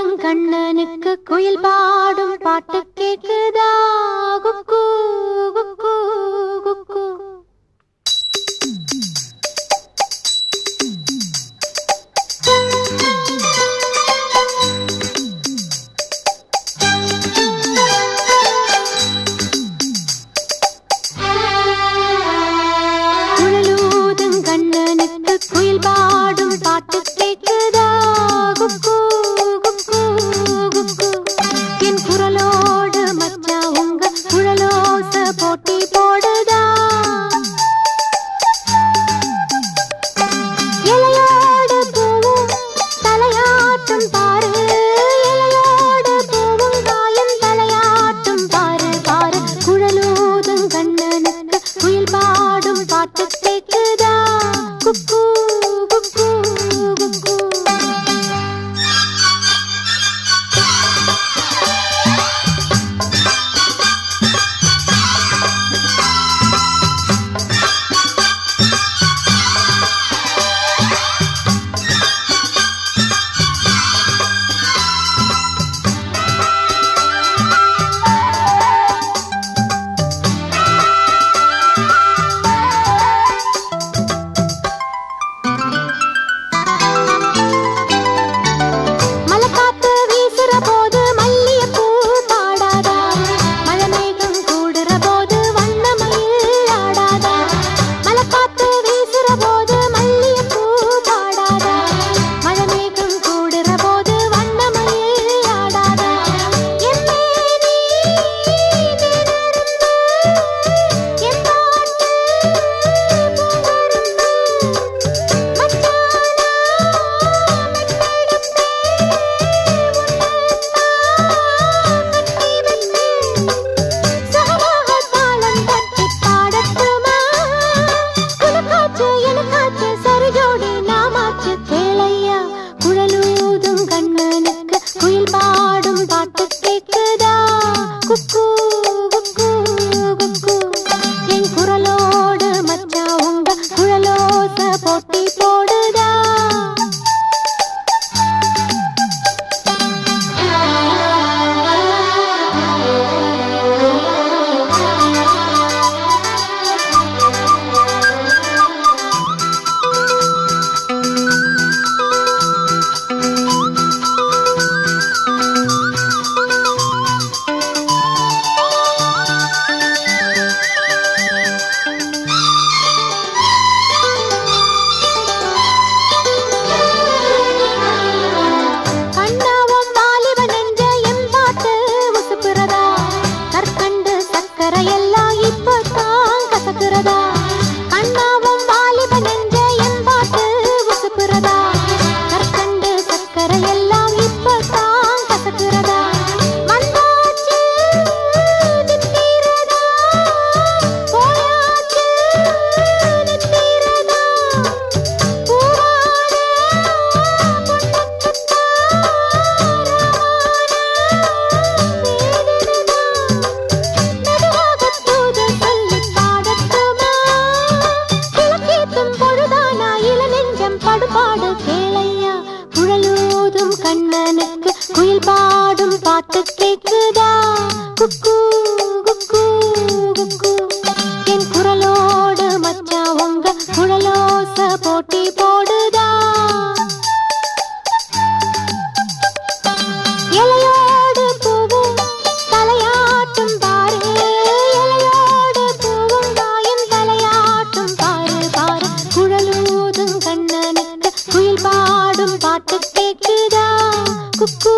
கண்ணனுக்கு குயில் பாடும் பாட்டு கண் para. பாட்டு கேட்குதா குக்கு குக்கு குக்கு. என் குரலோடு மச்சா உங்க குழலோச போட்டி போடுதா? இலையோடு பூவும் தலையாட்டும் பாரு. குயில் பாடும் பாட்டு கேட்குதா குக்கு